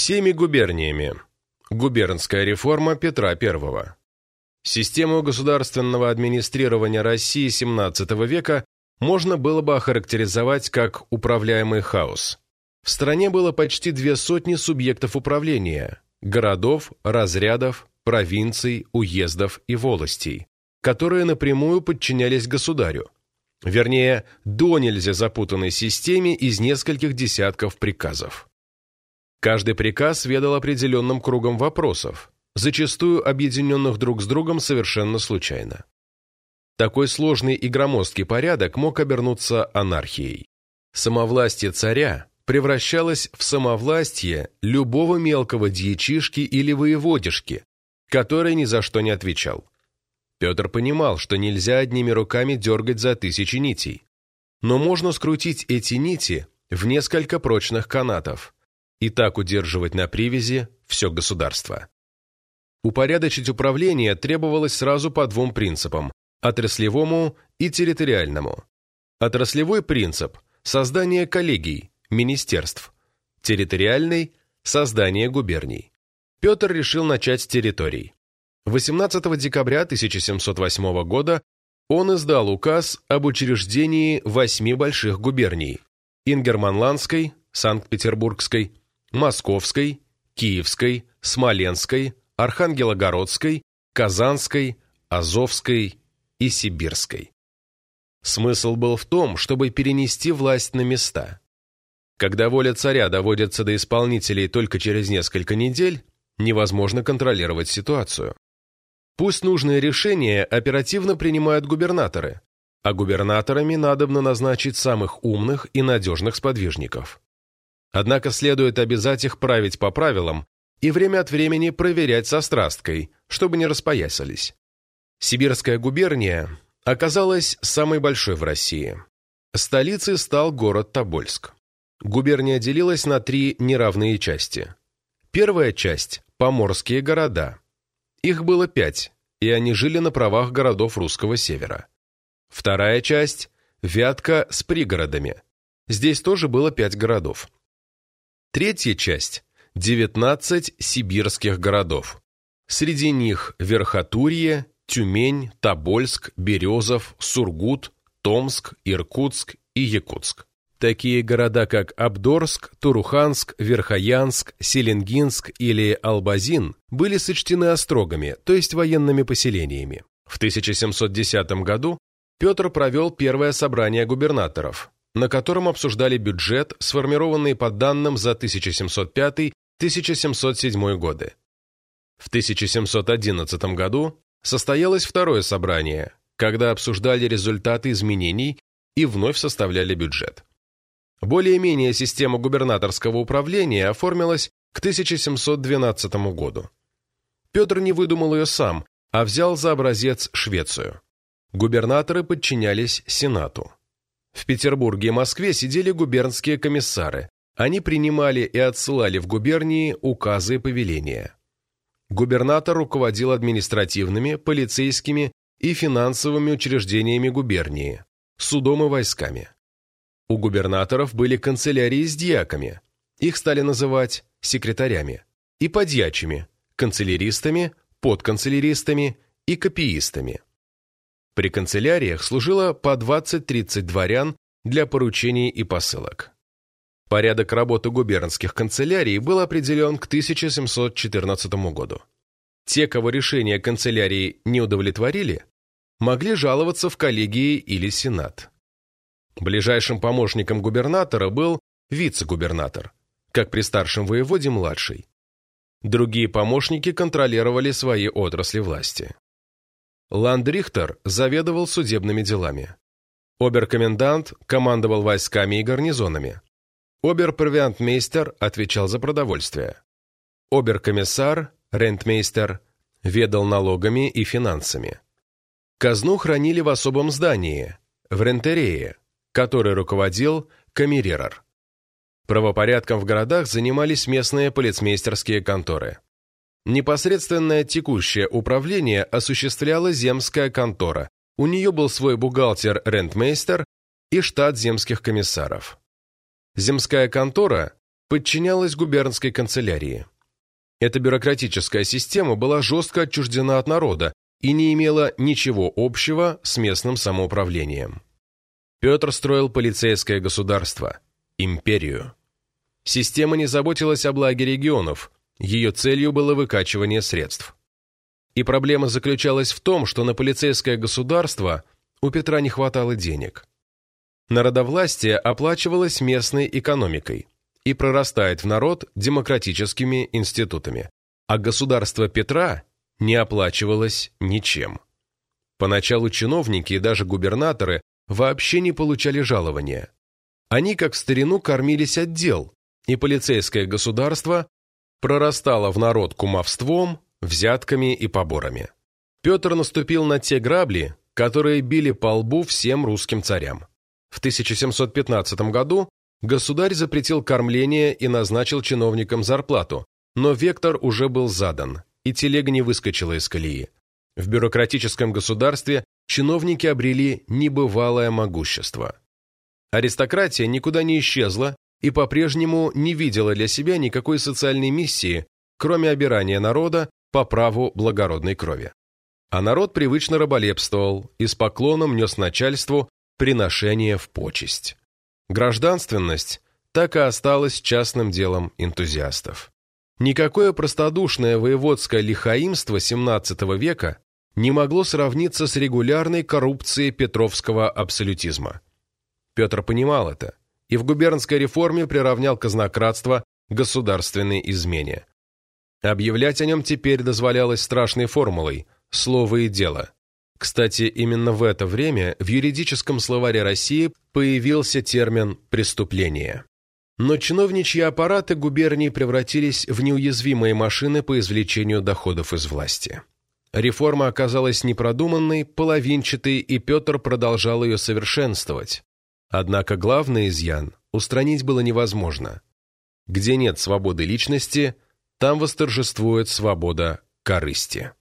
Всеми губерниями. Губернская реформа Петра I. Систему государственного администрирования России XVII века можно было бы охарактеризовать как управляемый хаос. В стране было почти две сотни субъектов управления – городов, разрядов, провинций, уездов и волостей, которые напрямую подчинялись государю. Вернее, до нельзя запутанной системе из нескольких десятков приказов. Каждый приказ ведал определенным кругом вопросов, зачастую объединенных друг с другом совершенно случайно. Такой сложный и громоздкий порядок мог обернуться анархией. Самовластие царя превращалось в самовластие любого мелкого дьячишки или воеводишки, который ни за что не отвечал. Петр понимал, что нельзя одними руками дергать за тысячи нитей. Но можно скрутить эти нити в несколько прочных канатов и так удерживать на привязи все государство. Упорядочить управление требовалось сразу по двум принципам отраслевому и территориальному. Отраслевой принцип – создание коллегий, министерств. Территориальный – создание губерний. Петр решил начать с территорий. 18 декабря 1708 года он издал указ об учреждении восьми больших губерний – Ингерманландской, Санкт-Петербургской, Московской, Киевской, Смоленской, Архангелогородской, Казанской, Азовской и Сибирской. Смысл был в том, чтобы перенести власть на места. Когда воля царя доводится до исполнителей только через несколько недель, невозможно контролировать ситуацию. Пусть нужные решения оперативно принимают губернаторы, а губернаторами надобно назначить самых умных и надежных сподвижников. Однако следует обязать их править по правилам и время от времени проверять со страсткой, чтобы не распоясались. Сибирская губерния оказалась самой большой в России. Столицей стал город Тобольск. Губерния делилась на три неравные части. Первая часть – поморские города. Их было пять, и они жили на правах городов русского севера. Вторая часть – Вятка с пригородами. Здесь тоже было пять городов. Третья часть – 19 сибирских городов. Среди них Верхотурье, Тюмень, Тобольск, Березов, Сургут, Томск, Иркутск и Якутск. Такие города, как Абдорск, Туруханск, Верхоянск, Селенгинск или Албазин, были сочтены острогами, то есть военными поселениями. В 1710 году Петр провел первое собрание губернаторов, на котором обсуждали бюджет, сформированный по данным за 1705-1707 годы. В 1711 году состоялось второе собрание, когда обсуждали результаты изменений и вновь составляли бюджет. Более-менее система губернаторского управления оформилась к 1712 году. Петр не выдумал ее сам, а взял за образец Швецию. Губернаторы подчинялись Сенату. В Петербурге и Москве сидели губернские комиссары. Они принимали и отсылали в губернии указы и повеления. Губернатор руководил административными, полицейскими и финансовыми учреждениями губернии, судом и войсками. У губернаторов были канцелярии с дьяками, их стали называть секретарями, и подьячими, канцеляристами, подканцеляристами и копиистами. При канцеляриях служило по 20-30 дворян для поручений и посылок. Порядок работы губернских канцелярий был определен к 1714 году. Те, кого решения канцелярии не удовлетворили, могли жаловаться в коллегии или сенат. Ближайшим помощником губернатора был вице-губернатор, как при старшем воеводе младший. Другие помощники контролировали свои отрасли власти. Ландрихтер заведовал судебными делами. Оберкомендант командовал войсками и гарнизонами. Оберпровиантмейстер отвечал за продовольствие. Оберкомиссар, рентмейстер, ведал налогами и финансами. Казну хранили в особом здании, в рентерее, который руководил камерерор. Правопорядком в городах занимались местные полицмейстерские конторы. Непосредственное текущее управление осуществляла земская контора. У нее был свой бухгалтер-рентмейстер и штат земских комиссаров. Земская контора подчинялась губернской канцелярии. Эта бюрократическая система была жестко отчуждена от народа и не имела ничего общего с местным самоуправлением. Петр строил полицейское государство, империю. Система не заботилась о благе регионов, ее целью было выкачивание средств. И проблема заключалась в том, что на полицейское государство у Петра не хватало денег. Народовластие оплачивалось местной экономикой и прорастает в народ демократическими институтами, а государство Петра не оплачивалось ничем. Поначалу чиновники и даже губернаторы вообще не получали жалования. Они, как в старину, кормились от дел, и полицейское государство прорастало в народ кумовством, взятками и поборами. Петр наступил на те грабли, которые били по лбу всем русским царям. В 1715 году государь запретил кормление и назначил чиновникам зарплату, но вектор уже был задан, и телега не выскочила из колеи. В бюрократическом государстве чиновники обрели небывалое могущество. Аристократия никуда не исчезла и по-прежнему не видела для себя никакой социальной миссии, кроме обирания народа по праву благородной крови. А народ привычно раболепствовал и с поклоном нес начальству приношение в почесть. Гражданственность так и осталась частным делом энтузиастов. Никакое простодушное воеводское лихаимство XVII века не могло сравниться с регулярной коррупцией петровского абсолютизма. Петр понимал это и в губернской реформе приравнял казнократство государственной измене. Объявлять о нем теперь дозволялось страшной формулой «слово и дело». Кстати, именно в это время в юридическом словаре России появился термин «преступление». Но чиновничьи аппараты губернии превратились в неуязвимые машины по извлечению доходов из власти. Реформа оказалась непродуманной, половинчатой, и Петр продолжал ее совершенствовать. Однако главный изъян устранить было невозможно. Где нет свободы личности, там восторжествует свобода корысти.